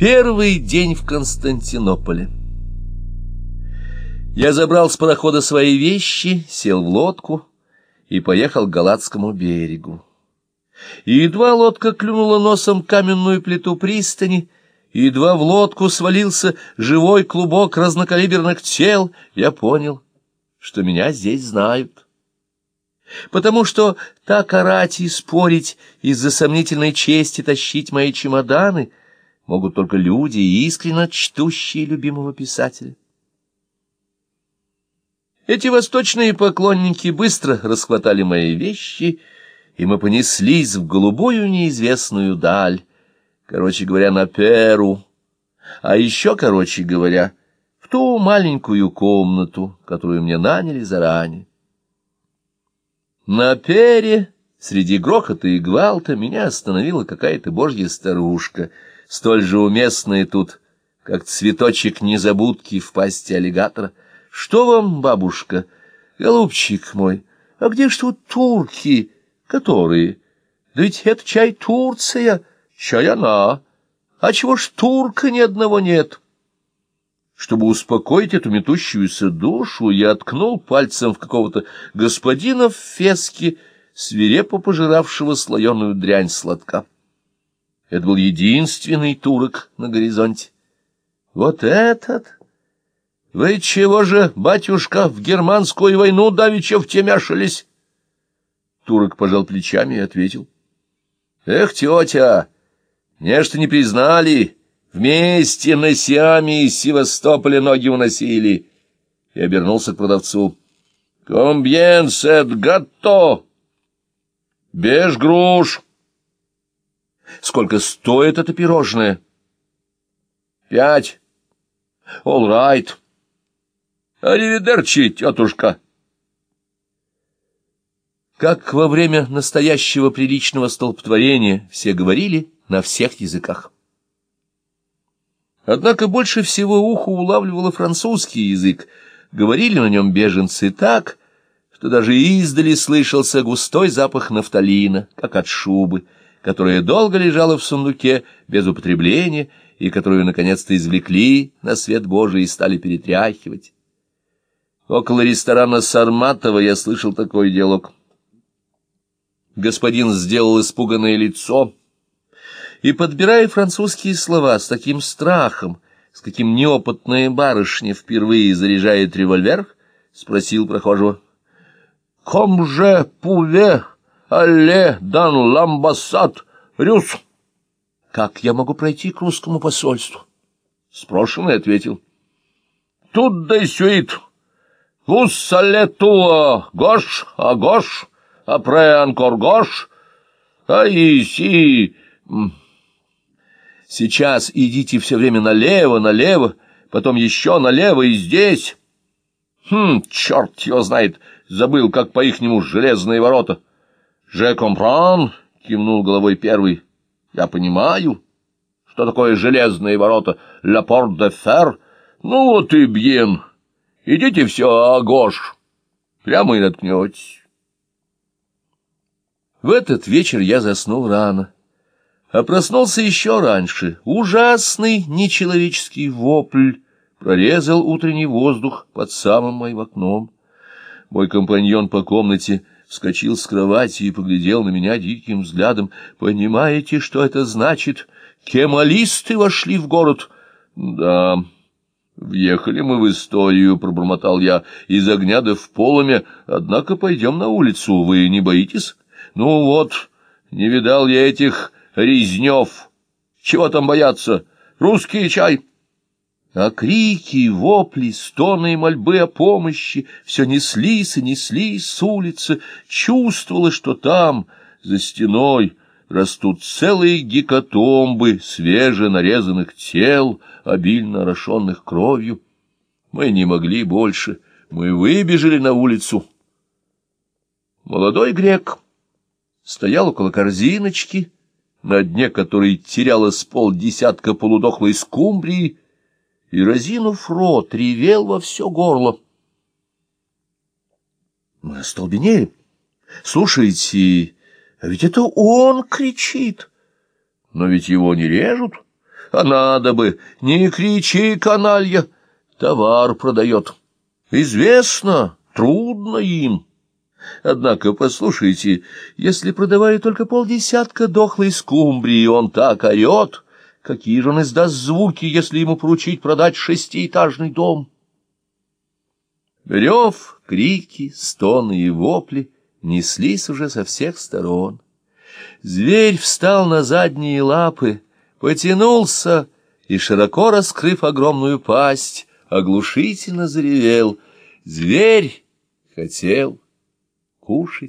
Первый день в Константинополе. Я забрал с парохода свои вещи, сел в лодку и поехал к Галатскому берегу. И едва лодка клюнула носом каменную плиту пристани, и едва в лодку свалился живой клубок разнокалиберных тел, я понял, что меня здесь знают. Потому что так орать и спорить из-за сомнительной чести тащить мои чемоданы могут только люди, искренне чтущие любимого писателя. Эти восточные поклонники быстро расхватали мои вещи, и мы понеслись в голубую неизвестную даль, короче говоря, на Перу, а еще, короче говоря, в ту маленькую комнату, которую мне наняли заранее. На Пере, среди грохота и гвалта, меня остановила какая-то божья старушка, столь же уместная тут, как цветочек незабудки в пасти аллигатора — что вам, бабушка? Голубчик мой, а где ж тут турки? Которые? Да ведь это чай Турция, чай она. А чего ж турка ни одного нет? Чтобы успокоить эту метущуюся душу, я ткнул пальцем в какого-то господина в феске, свирепо пожиравшего слоеную дрянь сладка. Это был единственный турок на горизонте. Вот этот... Вы чего же, батюшка, в германскую войну давеча втемяшились? Турок пожал плечами и ответил. Эх, тетя, нечто не признали, вместе на Сиаме из Севастополя ноги уносили. И обернулся к продавцу. Комбьен сет гатто. Беж груш. Сколько стоит это пирожное? Пять. All right. Аривидерчи, тетушка!» Как во время настоящего приличного столпотворения все говорили на всех языках. Однако больше всего ухо улавливало французский язык. Говорили на нем беженцы так, что даже издали слышался густой запах нафталина, как от шубы, которая долго лежала в сундуке без употребления и которую наконец-то извлекли на свет Божий и стали перетряхивать. Около ресторана Сарматова я слышал такой диалог. Господин сделал испуганное лицо и, подбирая французские слова с таким страхом, с каким неопытная барышня впервые заряжает револьвер, спросил прохожего. «Ком же пуве алле дан ламбасад рюс?» «Как я могу пройти к русскому посольству?» Спрошенный ответил. «Тут да сюит». Vous allez tout gauche, à gauche, après encore gauche, а иси... Сейчас идите все время налево, налево, потом еще налево и здесь. Хм, черт его знает, забыл, как по-ихнему железные ворота. «Же компран», — кивнул головой первый, — «я понимаю, что такое железные ворота, ля порт де фер, ну вот и бьен». Идите все, Агош, прямо и наткнетесь. В этот вечер я заснул рано, а проснулся еще раньше. Ужасный нечеловеческий вопль прорезал утренний воздух под самым моим окном. Мой компаньон по комнате вскочил с кровати и поглядел на меня диким взглядом. «Понимаете, что это значит? Кемалисты вошли в город?» «Да». «Въехали мы в историю», — пробормотал я, — «из огня да в поломе, однако пойдем на улицу, вы не боитесь?» «Ну вот, не видал я этих резнев. Чего там бояться? Русский чай!» А крики, вопли, стоны и мольбы о помощи все неслись и неслись с улицы, чувствовалось, что там, за стеной, растут целые гекатомбы свеженарезанных тел, обильно орошенных кровью. Мы не могли больше, мы выбежали на улицу. Молодой грек стоял около корзиночки, на дне которой терялось полдесятка полудохлой скумбрии, и, разинув рот, ревел во все горло. Мы остолбенели. Слушайте, а ведь это он кричит. Но ведь его не режут. А надо бы, не кричи, каналья, товар продает. Известно, трудно им. Однако, послушайте, если продавали только полдесятка дохлой скумбрии, он так орет, какие же он издаст звуки, если ему поручить продать шестиэтажный дом? Рев, крики, стоны и вопли неслись уже со всех сторон. Зверь встал на задние лапы, потянулся и, широко раскрыв огромную пасть, оглушительно заревел. Зверь хотел кушать.